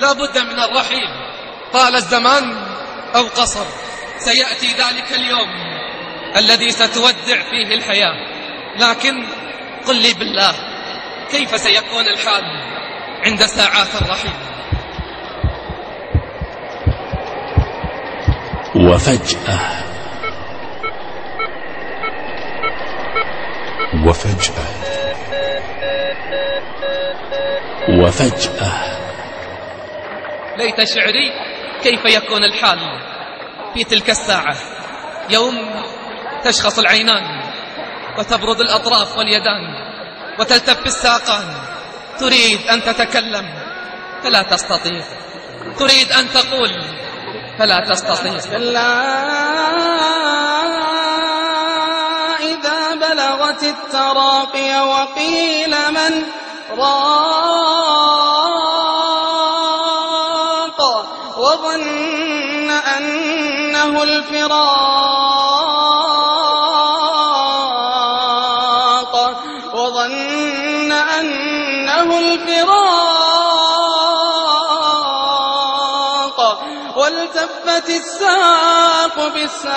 لا بد من الرحيل. طال الزمان أو قصر. سيأتي ذلك اليوم الذي ستودع فيه الحياة. لكن قل لي بالله كيف سيكون الحال عند ساعات الرحيل؟ وفجأة. وفجأة. وفجأة. ليت شعري كيف يكون الحال في تلك الساعة؟ يوم تشخص العينان وتبرد الأطراف واليدان وتلتف الساقان. تريد أن تتكلم فلا تستطيع. تريد أن تقول فلا تستطيع. كلا إذا بلغت التراقي وقيل من راق الفراق وظن أنه الفراق والتفت الساق بالساق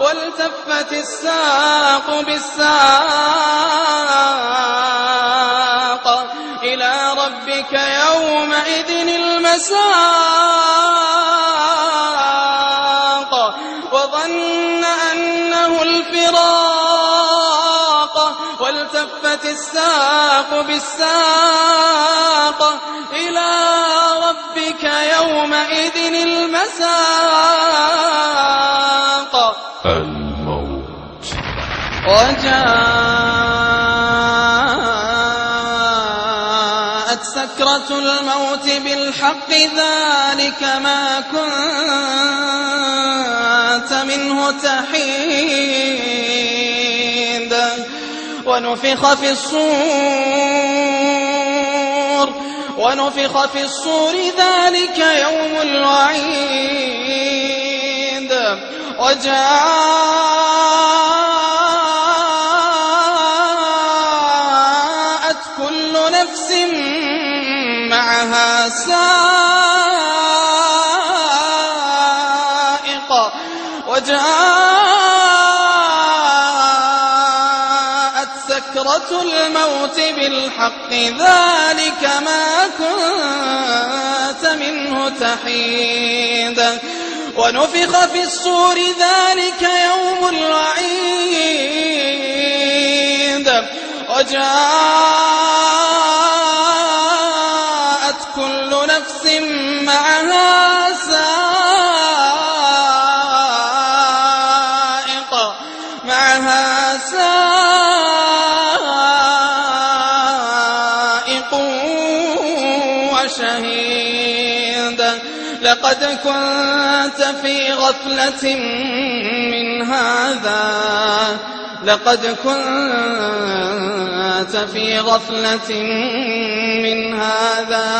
والتفت الساق بالساق ربك يومئذ المساق وظن أنه الفراق والتفت الساق بالساق إلى ربك يومئذ المساق الموت. وجاءت سكرة الموت بالحق ذلك ما كنت منه تحيد. ونفخ في الصور ونفخ في الصور ذلك يوم الوعيد. وجاءت وجاءت سكرة الموت بالحق ذلك ما كنت منه تحيد. ونفخ في الصور ذلك يوم الوعيد. وجاءت وشهيد لقد كنت في غفلة من هذا. لقد كنت في غفلة من هذا.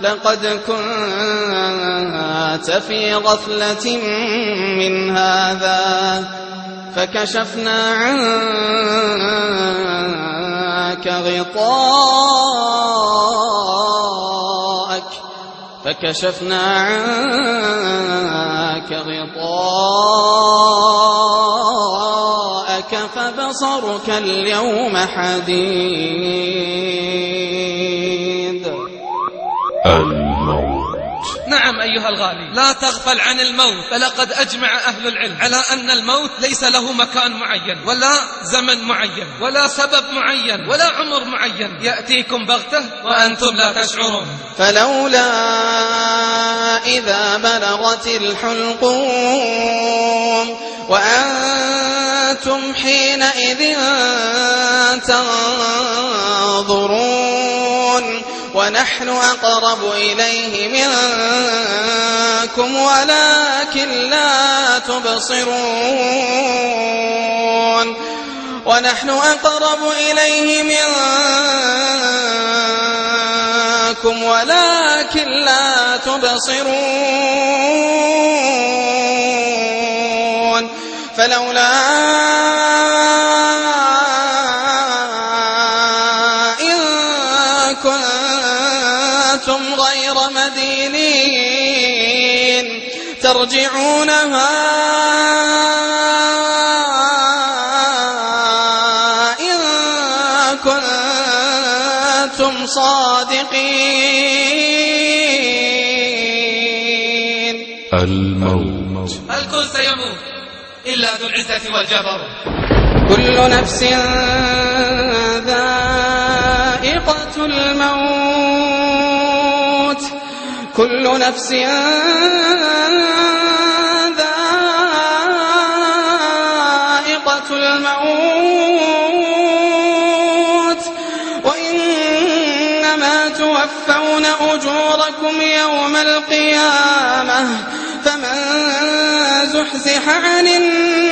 لقد كنت في غفلة من هذا. فكشفنا عنك غطاءك فكشفنا عنك غطاءك فبصرك اليوم حديد. أيها الغالي. لا تغفل عن الموت. فلقد أجمع أهل العلم. على أن الموت ليس له مكان معين. ولا زمن معين. ولا سبب معين. ولا عمر معين. يأتيكم بغتة وأنتم لا تشعرون. فلولا إذا بلغت الحلقوم وأنتم حينئذ تنظرون ونحن أقرب إليه منكم ولكن لا تبصرون. ونحن أقرب إليه منكم ولكن لا تبصرون. فلولا إن كنتم غير مدينين ترجعونها إن كنتم صادقين. الموت. الكل سيموت إلا ذو العزة والجبر؟ كل نفس ذائقة الموت. كل نفس ذائقة الموت. وإنما توفون أجوركم يوم القيامة. فمن زحزح عن النار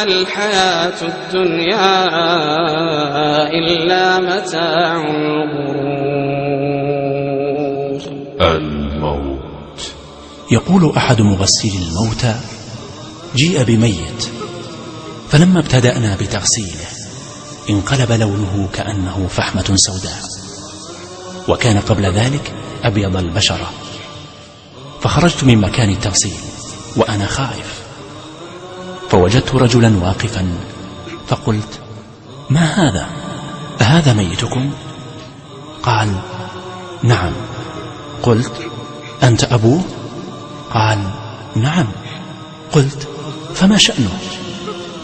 وما الحياة الدنيا إلا متاع الغرور. الموت. يقول أحد مغسلي الموتى جيء بميت. فلما ابتدأنا بتغسيله انقلب لونه كأنه فحمة سوداء. وكان قبل ذلك أبيض البشرة. فخرجت من مكان التغسيل وأنا خائف. فوجدت رجلا واقفا فقلت ما هذا؟ أهذا ميتكم؟ قال نعم. قلت أنت أبوه؟ قال نعم. قلت فما شأنه؟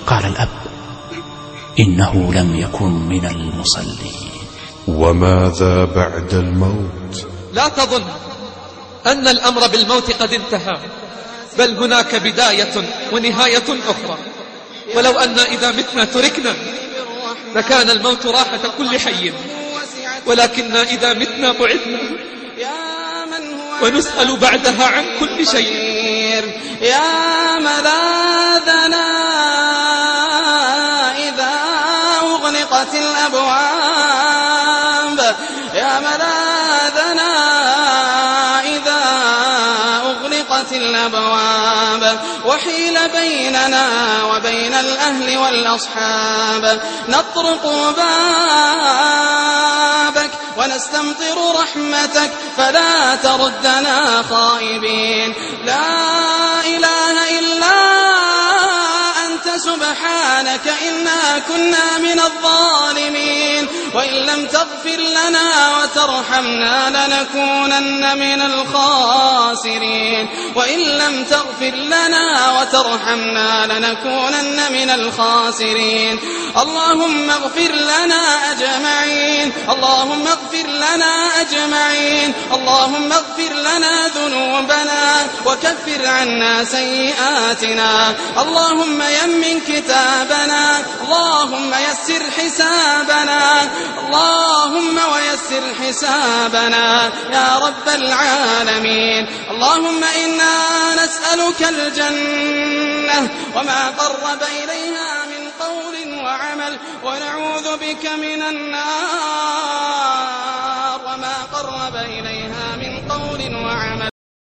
قال الأب إنه لم يكن من المصلين. وماذا بعد الموت؟ لا تظن أن الأمر بالموت قد انتهى. بل هناك بداية ونهاية أخرى. ولو أن إذا متنا تركنا لكان الموت راحة كل حي. ولكننا إذا متنا بعدنا ونسأل بعدها عن كل شيء. يا وحيل بيننا وبين الأهل والأصحاب. نطرق بابك ونستمطر رحمتك فلا تردنا خائبين. لا إله سبحانك إنا كنا من الظالمين. وإن لم تغفر لنا وترحمنا لنكونن من الخاسرين. وإن لم تغفر لنا وترحمنا لنكونن من الخاسرين. اللهم اغفر لنا أجمعين. اللهم اغفر لنا أجمعين. اللهم اغفر لنا ذنوبنا. وكفر عنا سيئاتنا. اللهم يمن كتابنا. اللهم يسر حسابنا. اللهم ويسر حسابنا. يا رب العالمين. اللهم إنا نسألك الجنة وما قرب إليها من قول وعمل ونعوذ بك من النار وما قرب إليها من قول وعمل.